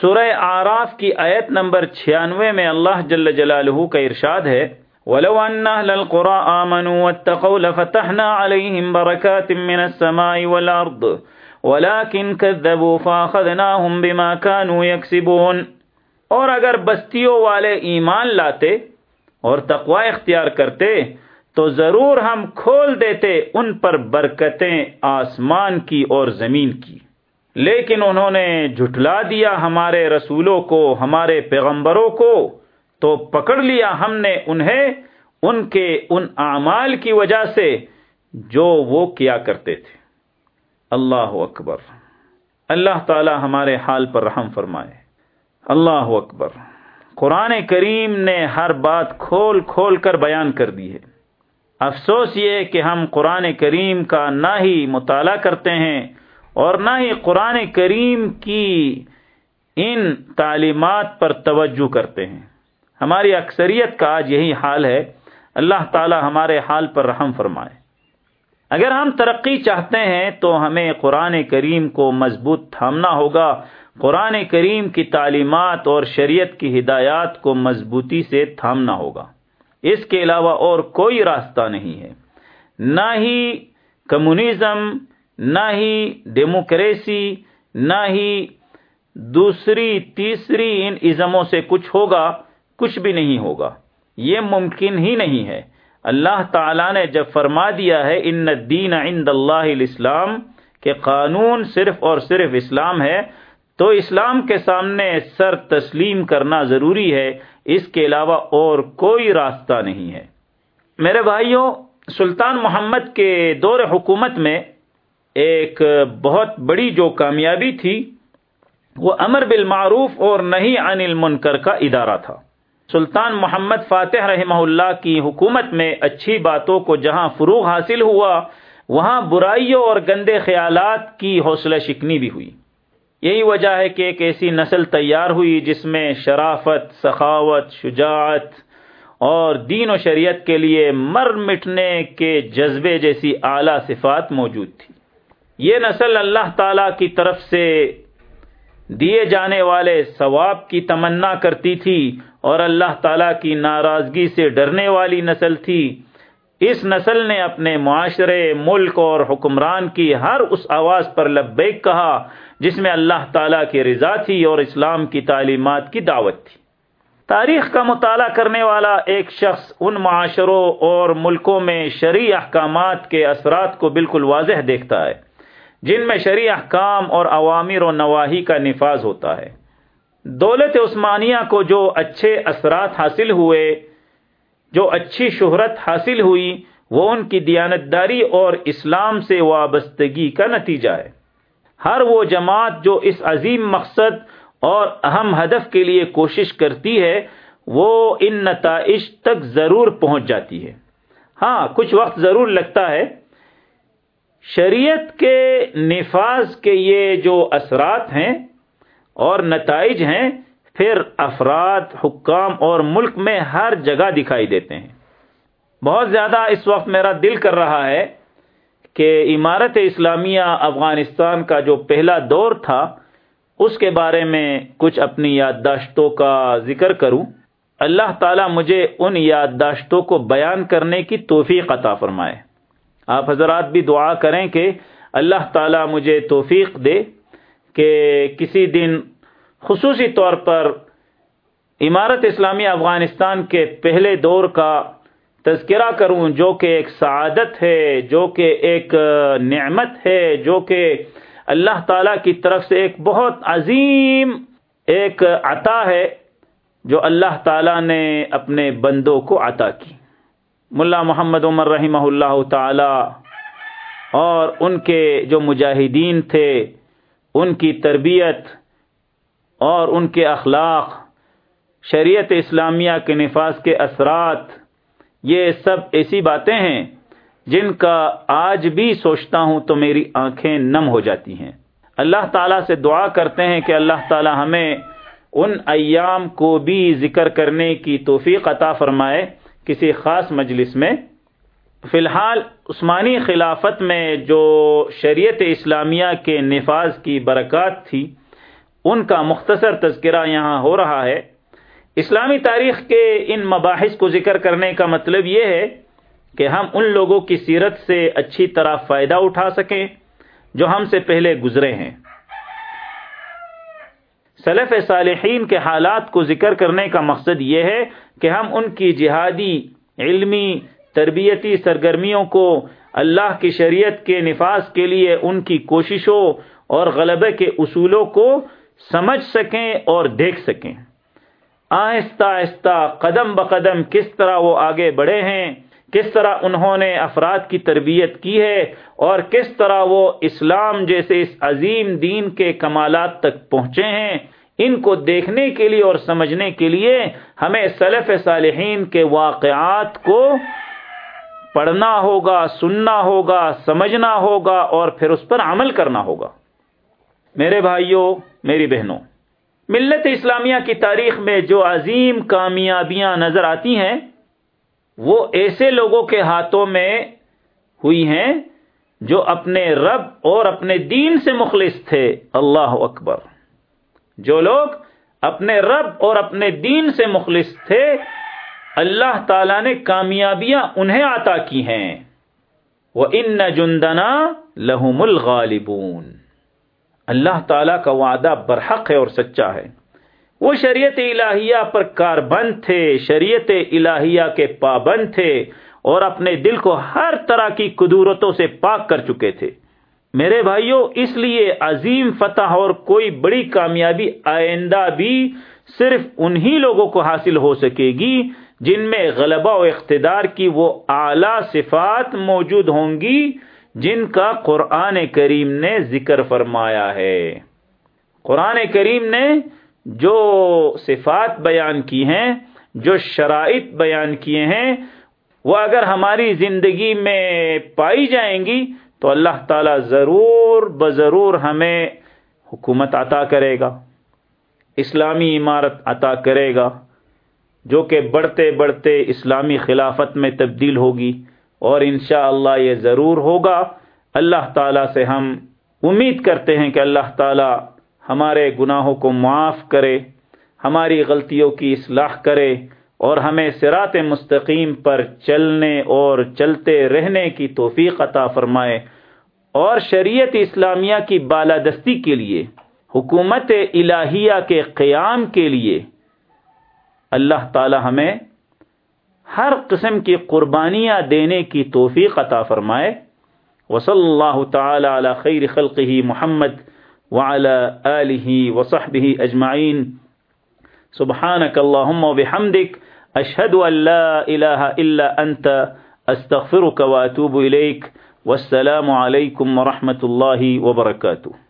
سورہ آراف کی آیت نمبر چھیانوے میں اللہ جل جلالہ کا ارشاد ہے، ولو ان اهل القرى امنوا واتقوا لفتحنا عليهم بركات من السماء والارض ولكن كذبوا فاخذناهم بما كانوا يكسبون۔ اور اگر بستیوں والے ایمان لاتے اور تقوی اختیار کرتے، تو ضرور ہم کھول دیتے ان پر برکتیں آسمان کی اور زمین کی۔ لیکن انہوں نے جھٹلا دیا ہمارے رسولوں کو، ہمارے پیغمبروں کو، تو پکڑ لیا ہم نے انہیں ان کے ان اعمال کی وجہ سے جو وہ کیا کرتے تھے۔ اللہ اکبر۔ اللہ تعالی ہمارے حال پر رحم فرمائے۔ اللہ اکبر۔ قرآن کریم نے ہر بات کھول کھول کر بیان کر دی ہے۔ افسوس یہ کہ ہم قرآن کریم کا نہ ہی مطالعہ کرتے ہیں اور نہ ہی قرآن کریم کی ان تعلیمات پر توجہ کرتے ہیں۔ ہماری اکثریت کا آج یہی حال ہے۔ اللہ تعالی ہمارے حال پر رحم فرمائے۔ اگر ہم ترقی چاہتے ہیں تو ہمیں قرآن کریم کو مضبوط تھامنا ہوگا۔ قرآن کریم کی تعلیمات اور شریعت کی ہدایات کو مضبوطی سے تھامنا ہوگا۔ اس کے علاوہ اور کوئی راستہ نہیں ہے۔ نہ ہی کمیونزم نہ ہی ڈیموکریسی، نہ ہی دوسری، تیسری ان ازموں سے کچھ ہوگا، کچھ بھی نہیں ہوگا۔ یہ ممکن ہی نہیں ہے۔ اللہ تعالی نے جب فرما دیا ہے، ان دین عند اللہ الاسلام کہ قانون صرف اور صرف اسلام ہے، تو اسلام کے سامنے سر تسلیم کرنا ضروری ہے۔ اس کے علاوہ اور کوئی راستہ نہیں ہے۔ میرے بھائیوں، سلطان محمد کے دور حکومت میں ایک بہت بڑی جو کامیابی تھی، وہ امر بالمعروف اور نہیں عن المنکر کا ادارہ تھا۔ سلطان محمد فاتح رحمہ اللہ کی حکومت میں اچھی باتوں کو جہاں فروغ حاصل ہوا، وہاں برائیوں اور گندے خیالات کی حوصلہ شکنی بھی ہوئی۔ یہی وجہ ہے کہ ایک ایسی نسل تیار ہوئی جس میں شرافت، سخاوت، شجاعت اور دین و شریعت کے لیے مر مٹنے کے جذبے جیسی اعلی صفات موجود تھی۔ یہ نسل اللہ تعالی کی طرف سے دیے جانے والے ثواب کی تمنا کرتی تھی اور اللہ تعالی کی ناراضگی سے ڈرنے والی نسل تھی۔ اس نسل نے اپنے معاشرے، ملک اور حکمران کی ہر اس آواز پر لبیک کہا، جس میں اللہ تعالیٰ کی رضا تھی اور اسلام کی تعلیمات کی دعوت تھی۔ تاریخ کا مطالعہ کرنے والا ایک شخص ان معاشروں اور ملکوں میں شرعی احکامات کے اثرات کو بالکل واضح دیکھتا ہے۔ جن میں شرعی احکام اور عوامر و نواحی کا نفاذ ہوتا ہے۔ دولت عثمانیہ کو جو اچھے اثرات حاصل ہوئے، جو اچھی شہرت حاصل ہوئی، وہ ان کی دیانتداری اور اسلام سے وابستگی کا نتیجہ ہے۔ ہر وہ جماعت جو اس عظیم مقصد اور اہم ہدف کے لیے کوشش کرتی ہے، وہ ان نتائج تک ضرور پہنچ جاتی ہے۔ ہاں کچھ وقت ضرور لگتا ہے۔ شریعت کے نفاذ کے یہ جو اثرات ہیں اور نتائج ہیں، پھر افراد، حکام اور ملک میں ہر جگہ دکھائی دیتے ہیں۔ بہت زیادہ اس وقت میرا دل کر رہا ہے کہ عمارت اسلامیہ افغانستان کا جو پہلا دور تھا، اس کے بارے میں کچھ اپنی یادداشتوں کا ذکر کروں۔ اللہ تعالیٰ مجھے ان یادداشتوں کو بیان کرنے کی توفیق عطا فرمائے۔ آپ حضرات بھی دعا کریں کہ اللہ تعالیٰ مجھے توفیق دے کہ کسی دن خصوصی طور پر عمارت اسلامی افغانستان کے پہلے دور کا تذکرہ کروں، جو کہ ایک سعادت ہے، جو کہ ایک نعمت ہے، جو کہ اللہ تعالی کی طرف سے ایک بہت عظیم ایک عطا ہے، جو اللہ تعالی نے اپنے بندوں کو عطا کی۔ ملا محمد عمر رحمہ اللہ تعالی اور ان کے جو مجاہدین تھے، ان کی تربیت اور ان کے اخلاق، شریعت اسلامیہ کے نفاذ کے اثرات، یہ سب ایسی باتیں ہیں جن کا آج بھی سوچتا ہوں تو میری آنکھیں نم ہو جاتی ہیں۔ اللہ تعالیٰ سے دعا کرتے ہیں کہ اللہ تعالیٰ ہمیں ان ایام کو بھی ذکر کرنے کی توفیق عطا فرمائے۔ کسی خاص مجلس میں۔ فی الحال عثمانی خلافت میں جو شریعت اسلامیہ کے نفاذ کی برکات تھی، ان کا مختصر تذکرہ یہاں ہو رہا ہے۔ اسلامی تاریخ کے ان مباحث کو ذکر کرنے کا مطلب یہ ہے کہ ہم ان لوگوں کی سیرت سے اچھی طرح فائدہ اٹھا سکیں جو ہم سے پہلے گزرے ہیں۔ سلف صالحین کے حالات کو ذکر کرنے کا مقصد یہ ہے کہ ہم ان کی جہادی، علمی، تربیتی سرگرمیوں کو اللہ کی شریعت کے نفاذ کے لیے ان کی کوششوں اور غلبے کے اصولوں کو سمجھ سکیں اور دیکھ سکیں۔ آہستہ آہستہ قدم بقدم کس طرح وہ آگے بڑھے ہیں کس طرح انہوں نے افراد کی تربیت کی ہے اور کس طرح وہ اسلام جیسے اس عظیم دین کے کمالات تک پہنچے ہیں، ان کو دیکھنے کے لیے اور سمجھنے کے لیے ہمیں سلف صالحین کے واقعات کو پڑھنا ہوگا، سننا ہوگا، سمجھنا ہوگا اور پھر اس پر عمل کرنا ہوگا۔ میرے بھائیوں میری بہنوں، ملت اسلامیہ کی تاریخ میں جو عظیم کامیابیاں نظر آتی ہیں وہ ایسے لوگوں کے ہاتھوں میں ہوئی ہیں جو اپنے رب اور اپنے دین سے مخلص تھے۔ اللہ اکبر۔ جو لوگ اپنے رب اور اپنے دین سے مخلص تھے، اللہ تعالی نے کامیابیاں انہیں عطا کی ہیں۔ وہ ان جندنا لہم الغالبون۔ اللہ تعالی کا وعدہ برحق ہے اور سچا ہے۔ وہ شریعت الہیہ پر کاربند تھے، شریعت الہیہ کے پابند تھے اور اپنے دل کو ہر طرح کی قدورتوں سے پاک کر چکے تھے۔ میرے بھائیوں اس لیے عظیم فتح اور کوئی بڑی کامیابی آئندہ بھی صرف انہی لوگوں کو حاصل ہو سکے گی جن میں غلبہ و اقتدار کی وہ اعلی صفات موجود ہوں گی جن کا قرآن کریم نے ذکر فرمایا ہے۔ قرآن کریم نے جو صفات بیان کی ہیں، جو شرائط بیان کیے ہیں، وہ اگر ہماری زندگی میں پائی جائیں گی، تو اللہ تعالی ضرور بضرور ہمیں حکومت عطا کرے گا، اسلامی عمارت عطا کرے گا، جو کہ بڑھتے بڑھتے اسلامی خلافت میں تبدیل ہوگی، اور انشاءاللہ اللہ یہ ضرور ہوگا۔ اللہ تعالیٰ سے ہم امید کرتے ہیں کہ اللہ تعالیٰ ہمارے گناہوں کو معاف کرے، ہماری غلطیوں کی اصلاح کرے اور ہمیں سرات مستقیم پر چلنے اور چلتے رہنے کی توفیق عطا فرمائے اور شریعت اسلامیہ کی بالادستی کے لیے، حکومت الہیہ کے قیام کے لیے اللہ تعالی ہمیں ہر قسم کی قربانیاں دینے کی توفیق عطا فرمائے۔ وصلی اللہ تعالی علی خیر خلقہ محمد وعلى آله وصحبه أجمعين. سبحانك اللهم وبحمدك، أشهد أن لا إله إلا أنت، أستغفرك وأتوب إليك. والسلام عليكم ورحمة الله وبركاته.